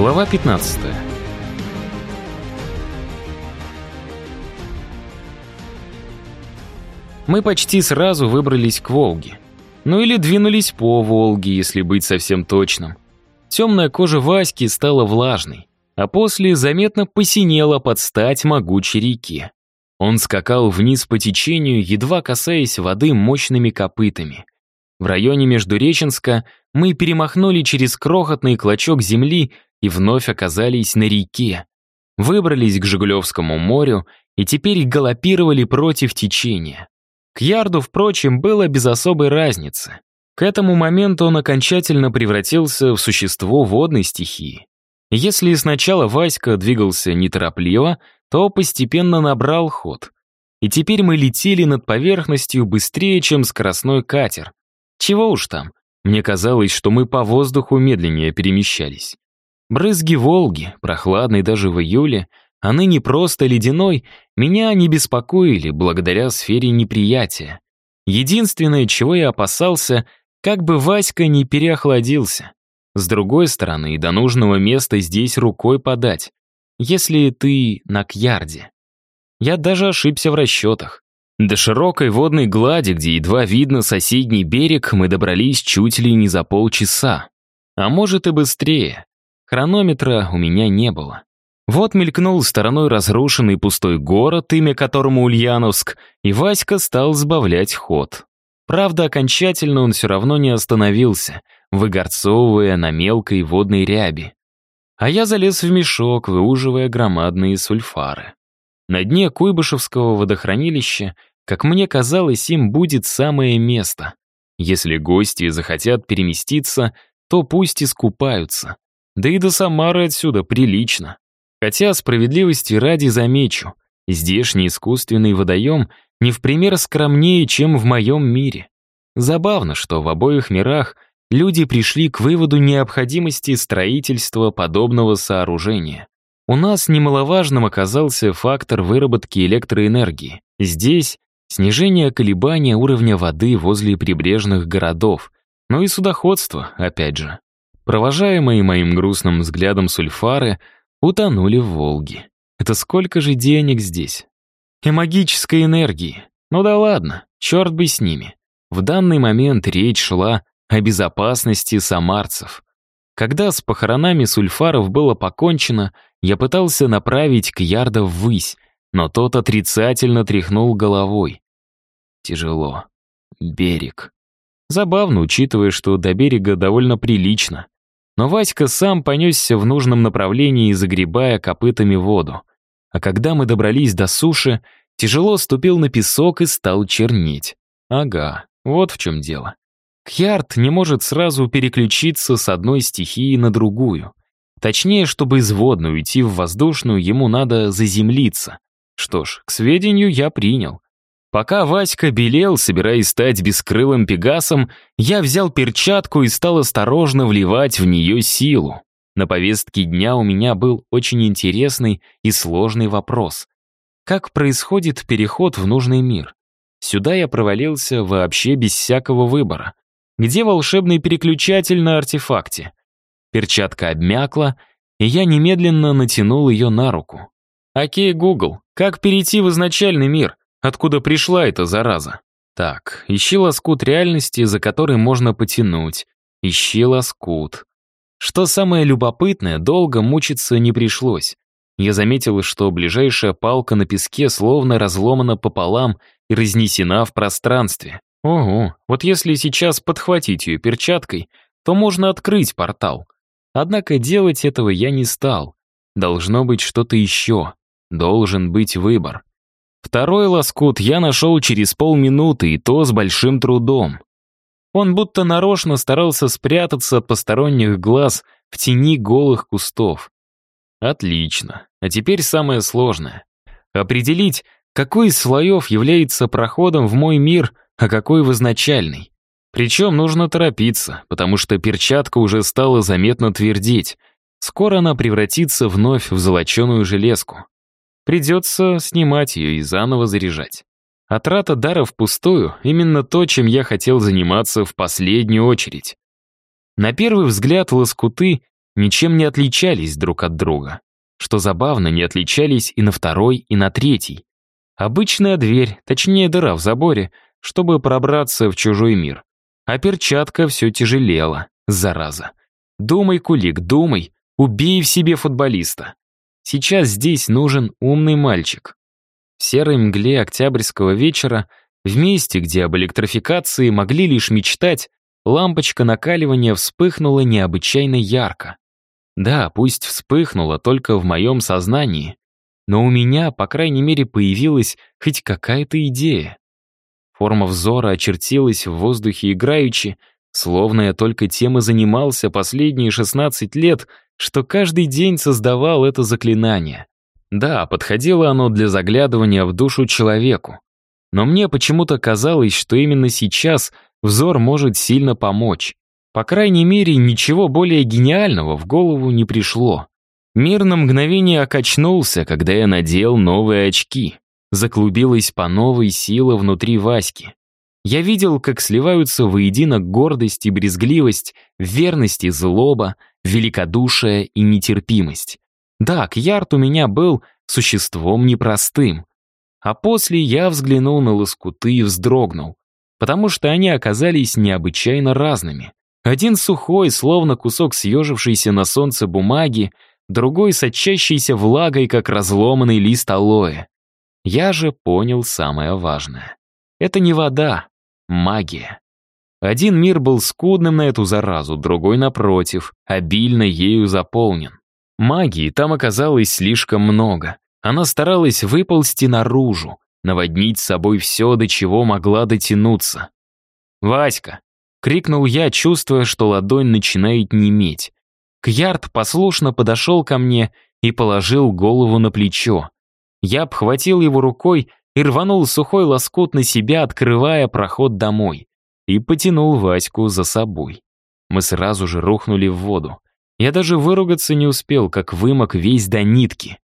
Глава 15. Мы почти сразу выбрались к Волге. Ну или двинулись по Волге, если быть совсем точным. Темная кожа Васьки стала влажной, а после заметно посинела под стать могучей реке. Он скакал вниз по течению, едва касаясь воды мощными копытами. В районе Междуреченска мы перемахнули через крохотный клочок земли и вновь оказались на реке. Выбрались к Жигулевскому морю и теперь галопировали против течения. К Ярду, впрочем, было без особой разницы. К этому моменту он окончательно превратился в существо водной стихии. Если сначала Васька двигался неторопливо, то постепенно набрал ход. И теперь мы летели над поверхностью быстрее, чем скоростной катер. Чего уж там, мне казалось, что мы по воздуху медленнее перемещались. Брызги Волги, прохладной даже в июле, а ныне просто ледяной, меня не беспокоили благодаря сфере неприятия. Единственное, чего я опасался, как бы Васька не переохладился. С другой стороны, до нужного места здесь рукой подать, если ты на Кьярде. Я даже ошибся в расчетах. До широкой водной глади, где едва видно соседний берег, мы добрались чуть ли не за полчаса. А может и быстрее. Хронометра у меня не было. Вот мелькнул стороной разрушенный пустой город, имя которому Ульяновск, и Васька стал сбавлять ход. Правда, окончательно он все равно не остановился, выгорцовывая на мелкой водной ряби. А я залез в мешок, выуживая громадные сульфары. На дне Куйбышевского водохранилища, как мне казалось, им будет самое место. Если гости захотят переместиться, то пусть искупаются. Да и до Самары отсюда прилично. Хотя справедливости ради замечу, здешний искусственный водоем не в пример скромнее, чем в моем мире. Забавно, что в обоих мирах люди пришли к выводу необходимости строительства подобного сооружения. У нас немаловажным оказался фактор выработки электроэнергии. Здесь снижение колебания уровня воды возле прибрежных городов, но и судоходство, опять же. Провожаемые моим грустным взглядом сульфары — утонули в Волге. Это сколько же денег здесь? И магической энергии. Ну да ладно, черт бы с ними. В данный момент речь шла о безопасности самарцев. Когда с похоронами сульфаров было покончено, я пытался направить Кьярда ввысь, но тот отрицательно тряхнул головой. Тяжело. Берег. Забавно, учитывая, что до берега довольно прилично. Но Васька сам понесся в нужном направлении, загребая копытами воду. А когда мы добрались до суши, тяжело ступил на песок и стал чернеть. Ага, вот в чем дело. Кьярд не может сразу переключиться с одной стихии на другую. Точнее, чтобы из водной уйти в воздушную, ему надо заземлиться. Что ж, к сведению я принял. Пока Васька белел, собираясь стать бескрылым пегасом, я взял перчатку и стал осторожно вливать в нее силу. На повестке дня у меня был очень интересный и сложный вопрос. Как происходит переход в нужный мир? Сюда я провалился вообще без всякого выбора. Где волшебный переключатель на артефакте? Перчатка обмякла, и я немедленно натянул ее на руку. «Окей, Google, как перейти в изначальный мир?» Откуда пришла эта зараза? Так, ищи лоскут реальности, за который можно потянуть. Ищи лоскут. Что самое любопытное, долго мучиться не пришлось. Я заметил, что ближайшая палка на песке словно разломана пополам и разнесена в пространстве. Ого, вот если сейчас подхватить ее перчаткой, то можно открыть портал. Однако делать этого я не стал. Должно быть что-то еще. Должен быть выбор. Второй лоскут я нашел через полминуты, и то с большим трудом. Он будто нарочно старался спрятаться от посторонних глаз в тени голых кустов. Отлично. А теперь самое сложное. Определить, какой из слоев является проходом в мой мир, а какой в изначальный. Причем нужно торопиться, потому что перчатка уже стала заметно твердеть. Скоро она превратится вновь в золоченую железку. Придется снимать ее и заново заряжать. А трата дара впустую — именно то, чем я хотел заниматься в последнюю очередь. На первый взгляд лоскуты ничем не отличались друг от друга. Что забавно, не отличались и на второй, и на третий. Обычная дверь, точнее дыра в заборе, чтобы пробраться в чужой мир. А перчатка все тяжелела, зараза. Думай, Кулик, думай, убей в себе футболиста. Сейчас здесь нужен умный мальчик. В серой мгле октябрьского вечера, в месте, где об электрификации могли лишь мечтать, лампочка накаливания вспыхнула необычайно ярко. Да, пусть вспыхнула только в моем сознании, но у меня, по крайней мере, появилась хоть какая-то идея. Форма взора очертилась в воздухе играючи, словно я только тем и занимался последние 16 лет, что каждый день создавал это заклинание. Да, подходило оно для заглядывания в душу человеку. Но мне почему-то казалось, что именно сейчас взор может сильно помочь. По крайней мере, ничего более гениального в голову не пришло. Мир на мгновение окачнулся, когда я надел новые очки. Заклубилась по новой сила внутри Васьки. Я видел, как сливаются воедино гордость и брезгливость, верность и злоба, великодушие и нетерпимость. Да, Кьярд у меня был существом непростым. А после я взглянул на лоскуты и вздрогнул, потому что они оказались необычайно разными. Один сухой, словно кусок съежившейся на солнце бумаги, другой сочащийся влагой, как разломанный лист алоэ. Я же понял самое важное. Это не вода, магия. Один мир был скудным на эту заразу, другой, напротив, обильно ею заполнен. Магии там оказалось слишком много. Она старалась выползти наружу, наводнить собой все, до чего могла дотянуться. «Васька!» — крикнул я, чувствуя, что ладонь начинает неметь. Кьярд послушно подошел ко мне и положил голову на плечо. Я обхватил его рукой и рванул сухой лоскут на себя, открывая проход домой. И потянул Ваську за собой. Мы сразу же рухнули в воду. Я даже выругаться не успел, как вымок весь до нитки.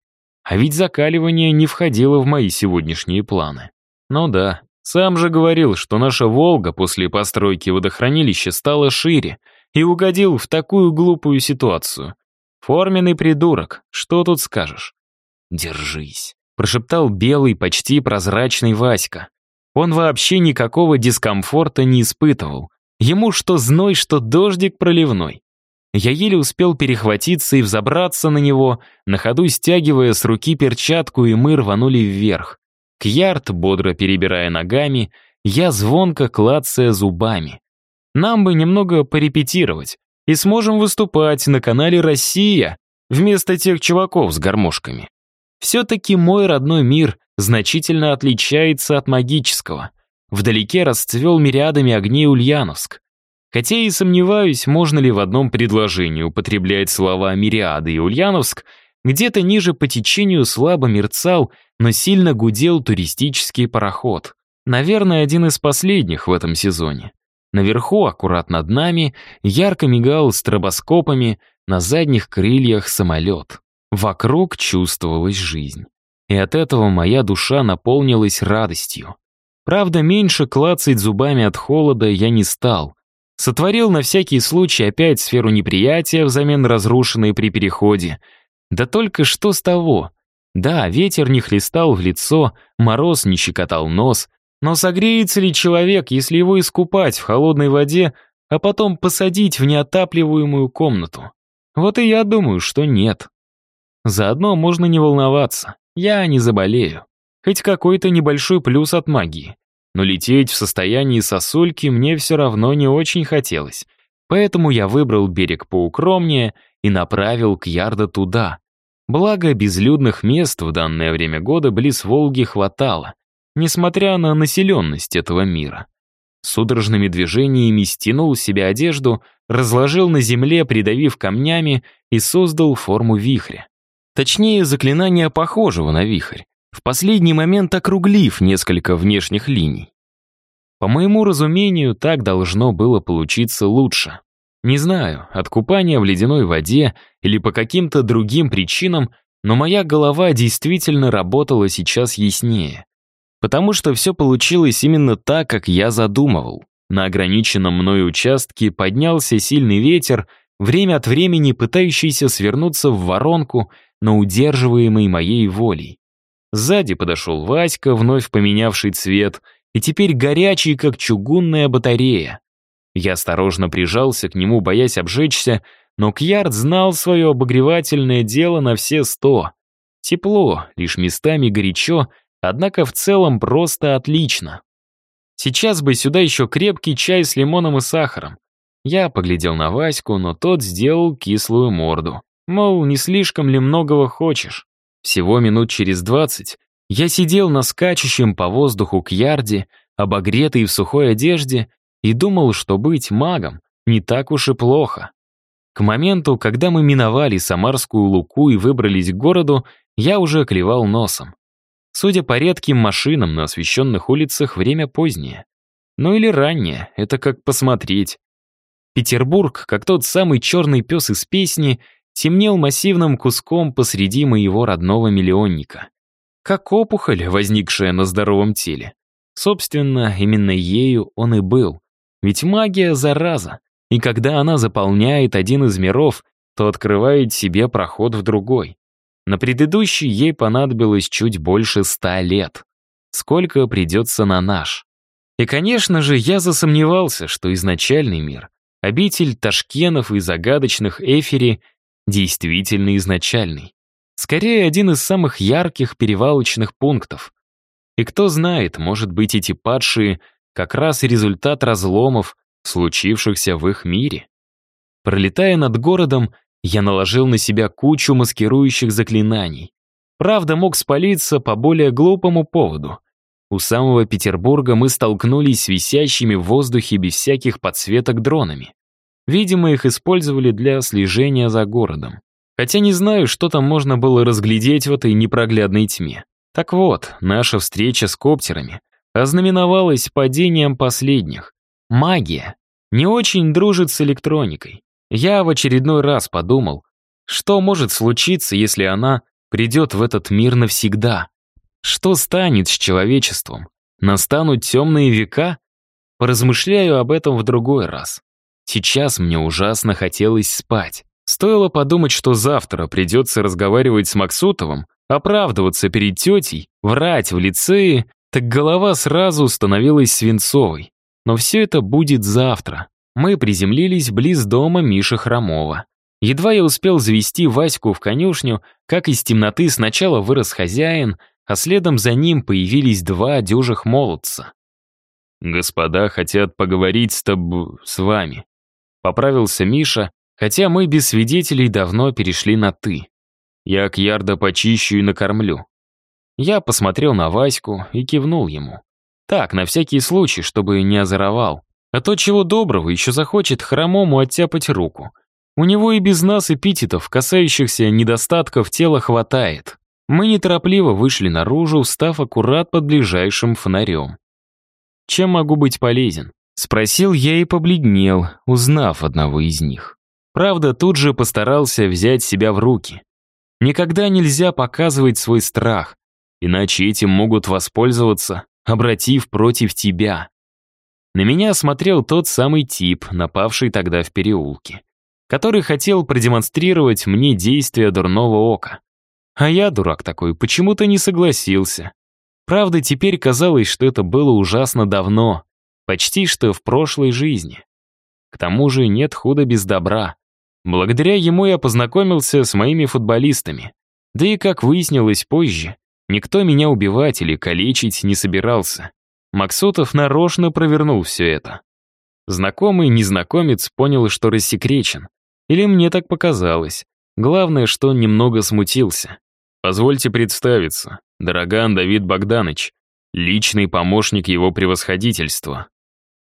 А ведь закаливание не входило в мои сегодняшние планы. Ну да, сам же говорил, что наша «Волга» после постройки водохранилища стала шире и угодил в такую глупую ситуацию. Форменный придурок, что тут скажешь? Держись, прошептал белый, почти прозрачный Васька. Он вообще никакого дискомфорта не испытывал. Ему что зной, что дождик проливной. Я еле успел перехватиться и взобраться на него, на ходу стягивая с руки перчатку, и мы рванули вверх. Кьярд, бодро перебирая ногами, я звонко клацая зубами. Нам бы немного порепетировать, и сможем выступать на канале «Россия» вместо тех чуваков с гармошками. Все-таки мой родной мир значительно отличается от магического. Вдалеке расцвел мириадами огней Ульяновск. Хотя и сомневаюсь, можно ли в одном предложении употреблять слова «мириады» и «Ульяновск», где-то ниже по течению слабо мерцал но сильно гудел туристический пароход. Наверное, один из последних в этом сезоне. Наверху, аккурат над нами, ярко мигал стробоскопами, на задних крыльях самолет. Вокруг чувствовалась жизнь. И от этого моя душа наполнилась радостью. Правда, меньше клацать зубами от холода я не стал. Сотворил на всякий случай опять сферу неприятия взамен разрушенной при переходе. Да только что с того? Да, ветер не хлестал в лицо, мороз не щекотал нос, но согреется ли человек, если его искупать в холодной воде, а потом посадить в неотапливаемую комнату? Вот и я думаю, что нет. Заодно можно не волноваться, я не заболею. Хоть какой-то небольшой плюс от магии. Но лететь в состоянии сосульки мне все равно не очень хотелось. Поэтому я выбрал берег поукромнее и направил к Ярда туда, Благо, безлюдных мест в данное время года близ Волги хватало, несмотря на населенность этого мира. Судорожными движениями стянул себе одежду, разложил на земле, придавив камнями, и создал форму вихря. Точнее, заклинание похожего на вихрь, в последний момент округлив несколько внешних линий. По моему разумению, так должно было получиться лучше. Не знаю, от купания в ледяной воде или по каким-то другим причинам, но моя голова действительно работала сейчас яснее. Потому что все получилось именно так, как я задумывал. На ограниченном мной участке поднялся сильный ветер, время от времени пытающийся свернуться в воронку, но удерживаемый моей волей. Сзади подошел Васька, вновь поменявший цвет, и теперь горячий, как чугунная батарея. Я осторожно прижался к нему, боясь обжечься, но Кьярд знал свое обогревательное дело на все сто. Тепло, лишь местами горячо, однако в целом просто отлично. Сейчас бы сюда еще крепкий чай с лимоном и сахаром. Я поглядел на Ваську, но тот сделал кислую морду. Мол, не слишком ли многого хочешь? Всего минут через двадцать я сидел на скачущем по воздуху к ярде, обогретый в сухой одежде, и думал, что быть магом не так уж и плохо. К моменту, когда мы миновали Самарскую Луку и выбрались к городу, я уже клевал носом. Судя по редким машинам на освещенных улицах, время позднее. Ну или раннее, это как посмотреть. Петербург, как тот самый черный пес из песни, темнел массивным куском посреди моего родного миллионника. Как опухоль, возникшая на здоровом теле. Собственно, именно ею он и был. Ведь магия — зараза и когда она заполняет один из миров, то открывает себе проход в другой. На предыдущий ей понадобилось чуть больше ста лет. Сколько придется на наш? И, конечно же, я засомневался, что изначальный мир, обитель Ташкенов и загадочных Эфири, действительно изначальный. Скорее, один из самых ярких перевалочных пунктов. И кто знает, может быть, эти падшие — как раз результат разломов, случившихся в их мире. Пролетая над городом, я наложил на себя кучу маскирующих заклинаний. Правда, мог спалиться по более глупому поводу. У самого Петербурга мы столкнулись с висящими в воздухе без всяких подсветок дронами. Видимо, их использовали для слежения за городом. Хотя не знаю, что там можно было разглядеть в этой непроглядной тьме. Так вот, наша встреча с коптерами ознаменовалась падением последних. Магия не очень дружит с электроникой. Я в очередной раз подумал, что может случиться, если она придет в этот мир навсегда? Что станет с человечеством? Настанут темные века? Поразмышляю об этом в другой раз. Сейчас мне ужасно хотелось спать. Стоило подумать, что завтра придется разговаривать с Максутовым, оправдываться перед тетей, врать в лицее, так голова сразу становилась свинцовой. Но все это будет завтра. Мы приземлились близ дома Миши Хромова. Едва я успел завести Ваську в конюшню, как из темноты сначала вырос хозяин, а следом за ним появились два дюжих молодца. «Господа хотят поговорить с таб... с вами», — поправился Миша, хотя мы без свидетелей давно перешли на «ты». Я к ярда почищу и накормлю. Я посмотрел на Ваську и кивнул ему. Так, на всякий случай, чтобы не озоровал. А то чего доброго еще захочет хромому оттяпать руку. У него и без нас эпитетов, касающихся недостатков тела, хватает. Мы неторопливо вышли наружу, став аккурат под ближайшим фонарем. «Чем могу быть полезен?» Спросил я и побледнел, узнав одного из них. Правда, тут же постарался взять себя в руки. Никогда нельзя показывать свой страх, иначе этим могут воспользоваться обратив против тебя. На меня смотрел тот самый тип, напавший тогда в переулке, который хотел продемонстрировать мне действия дурного ока. А я, дурак такой, почему-то не согласился. Правда, теперь казалось, что это было ужасно давно, почти что в прошлой жизни. К тому же нет худа без добра. Благодаря ему я познакомился с моими футболистами. Да и, как выяснилось позже, Никто меня убивать или калечить не собирался. Максутов нарочно провернул все это. Знакомый незнакомец понял, что рассекречен. Или мне так показалось. Главное, что он немного смутился. «Позвольте представиться. Дороган Давид Богданович, личный помощник его превосходительства».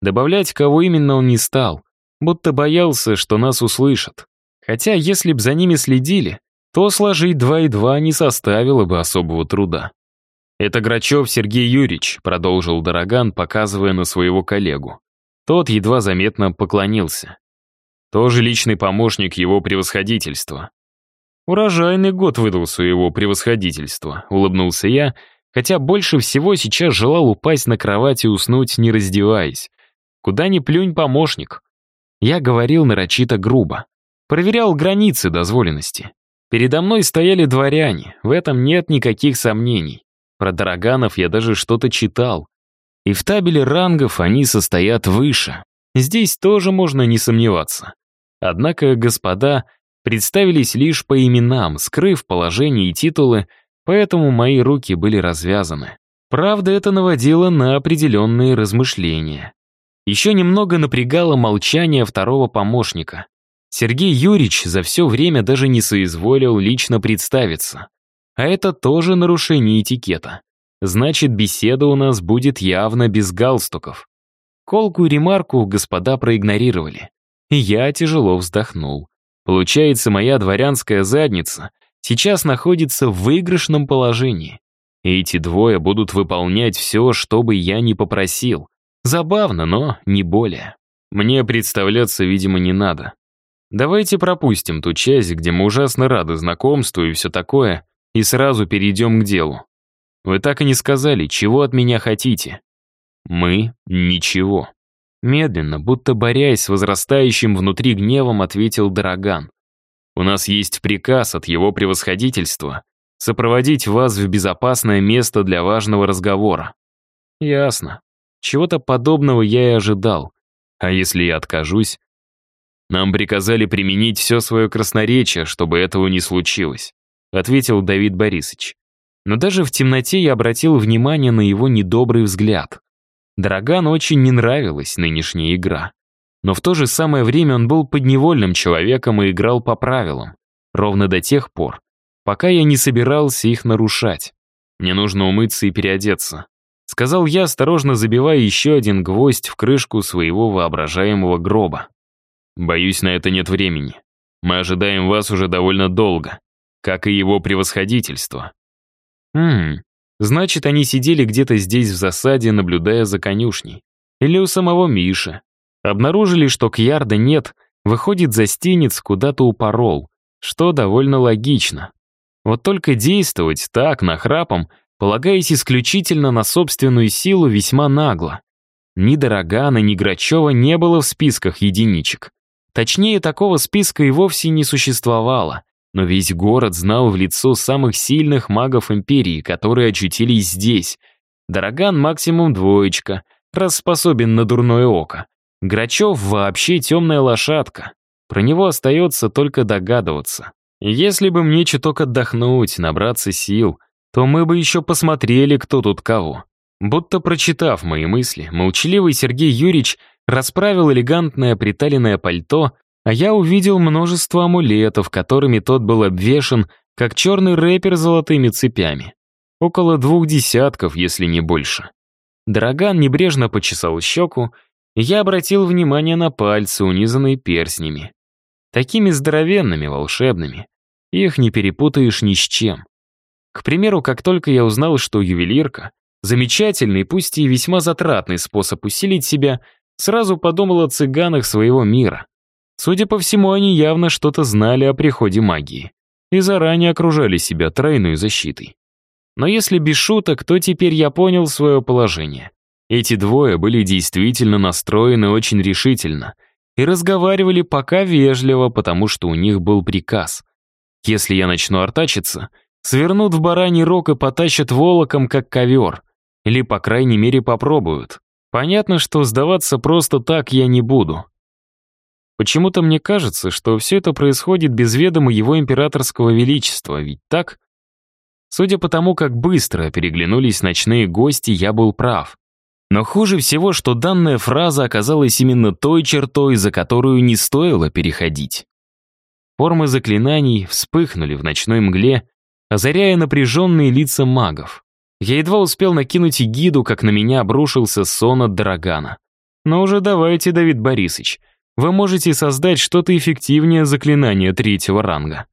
Добавлять, кого именно он не стал, будто боялся, что нас услышат. Хотя, если б за ними следили, то сложить два и два не составило бы особого труда. «Это Грачев Сергей Юрьевич», — продолжил Дороган, показывая на своего коллегу. Тот едва заметно поклонился. Тоже личный помощник его превосходительства. «Урожайный год выдался его превосходительства», — улыбнулся я, хотя больше всего сейчас желал упасть на кровать и уснуть, не раздеваясь. «Куда ни плюнь, помощник». Я говорил нарочито грубо. Проверял границы дозволенности. Передо мной стояли дворяне, в этом нет никаких сомнений. Про Дороганов я даже что-то читал. И в табеле рангов они состоят выше. Здесь тоже можно не сомневаться. Однако господа представились лишь по именам, скрыв положение и титулы, поэтому мои руки были развязаны. Правда, это наводило на определенные размышления. Еще немного напрягало молчание второго помощника. Сергей Юрьевич за все время даже не соизволил лично представиться. А это тоже нарушение этикета. Значит, беседа у нас будет явно без галстуков. Колку и ремарку господа проигнорировали. И я тяжело вздохнул. Получается, моя дворянская задница сейчас находится в выигрышном положении. И эти двое будут выполнять все, что бы я ни попросил. Забавно, но не более. Мне представляться, видимо, не надо. Давайте пропустим ту часть, где мы ужасно рады знакомству и все такое, и сразу перейдем к делу. Вы так и не сказали, чего от меня хотите. Мы — ничего. Медленно, будто борясь с возрастающим внутри гневом, ответил Дороган. У нас есть приказ от его превосходительства сопроводить вас в безопасное место для важного разговора. Ясно. Чего-то подобного я и ожидал. А если я откажусь? Нам приказали применить все свое красноречие, чтобы этого не случилось, ответил Давид Борисович. Но даже в темноте я обратил внимание на его недобрый взгляд. Драгану очень не нравилась нынешняя игра. Но в то же самое время он был подневольным человеком и играл по правилам. Ровно до тех пор, пока я не собирался их нарушать. Мне нужно умыться и переодеться. Сказал я, осторожно забивая еще один гвоздь в крышку своего воображаемого гроба. Боюсь, на это нет времени. Мы ожидаем вас уже довольно долго, как и его превосходительство. Хм, значит, они сидели где-то здесь в засаде, наблюдая за конюшней. Или у самого Миши. Обнаружили, что Кьярда нет, выходит застенец куда-то упорол, что довольно логично. Вот только действовать так, нахрапом, полагаясь исключительно на собственную силу, весьма нагло. Ни Дорогана, ни Грачева не было в списках единичек. Точнее, такого списка и вовсе не существовало, но весь город знал в лицо самых сильных магов Империи, которые очутились здесь. Дороган максимум двоечка, раз способен на дурное око. Грачев вообще темная лошадка. Про него остается только догадываться. Если бы мне чуток отдохнуть, набраться сил, то мы бы еще посмотрели, кто тут кого. Будто прочитав мои мысли, молчаливый Сергей Юрьевич расправил элегантное приталенное пальто, а я увидел множество амулетов, которыми тот был обвешан, как черный рэпер с золотыми цепями. Около двух десятков, если не больше. Драган небрежно почесал щеку, и я обратил внимание на пальцы, унизанные перстнями. Такими здоровенными, волшебными. Их не перепутаешь ни с чем. К примеру, как только я узнал, что ювелирка — замечательный, пусть и весьма затратный способ усилить себя, сразу подумал о цыганах своего мира. Судя по всему, они явно что-то знали о приходе магии и заранее окружали себя тройной защитой. Но если без шуток, то теперь я понял свое положение. Эти двое были действительно настроены очень решительно и разговаривали пока вежливо, потому что у них был приказ. Если я начну артачиться — Свернут в бараний рог и потащат волоком, как ковер. Или, по крайней мере, попробуют. Понятно, что сдаваться просто так я не буду. Почему-то мне кажется, что все это происходит без ведома его императорского величества, ведь так? Судя по тому, как быстро переглянулись ночные гости, я был прав. Но хуже всего, что данная фраза оказалась именно той чертой, за которую не стоило переходить. Формы заклинаний вспыхнули в ночной мгле, озаряя напряженные лица магов. Я едва успел накинуть эгиду, как на меня обрушился сон от Драгана. Но уже давайте, Давид Борисович, вы можете создать что-то эффективнее заклинания третьего ранга.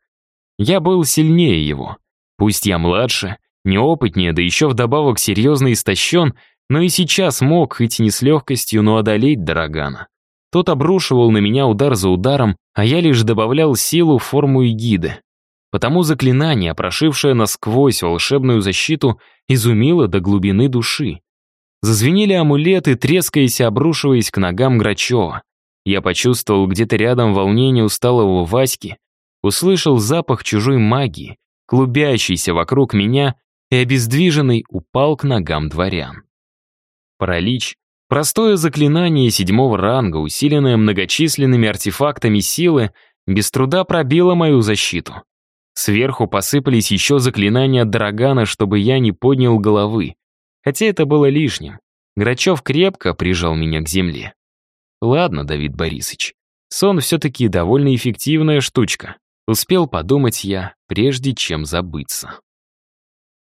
Я был сильнее его. Пусть я младше, неопытнее, да еще вдобавок серьезно истощен, но и сейчас мог, хоть и не с легкостью, но одолеть Драгана. Тот обрушивал на меня удар за ударом, а я лишь добавлял силу форму эгиды. Потому заклинание, прошившее насквозь волшебную защиту, изумило до глубины души. Зазвенели амулеты, трескаясь и обрушиваясь к ногам Грачева. Я почувствовал где-то рядом волнение усталого Васьки, услышал запах чужой магии, клубящийся вокруг меня, и обездвиженный упал к ногам дворян. Паралич — простое заклинание седьмого ранга, усиленное многочисленными артефактами силы, без труда пробило мою защиту. Сверху посыпались еще заклинания Драгана, чтобы я не поднял головы. Хотя это было лишним. Грачев крепко прижал меня к земле. Ладно, Давид Борисович, сон все-таки довольно эффективная штучка. Успел подумать я, прежде чем забыться.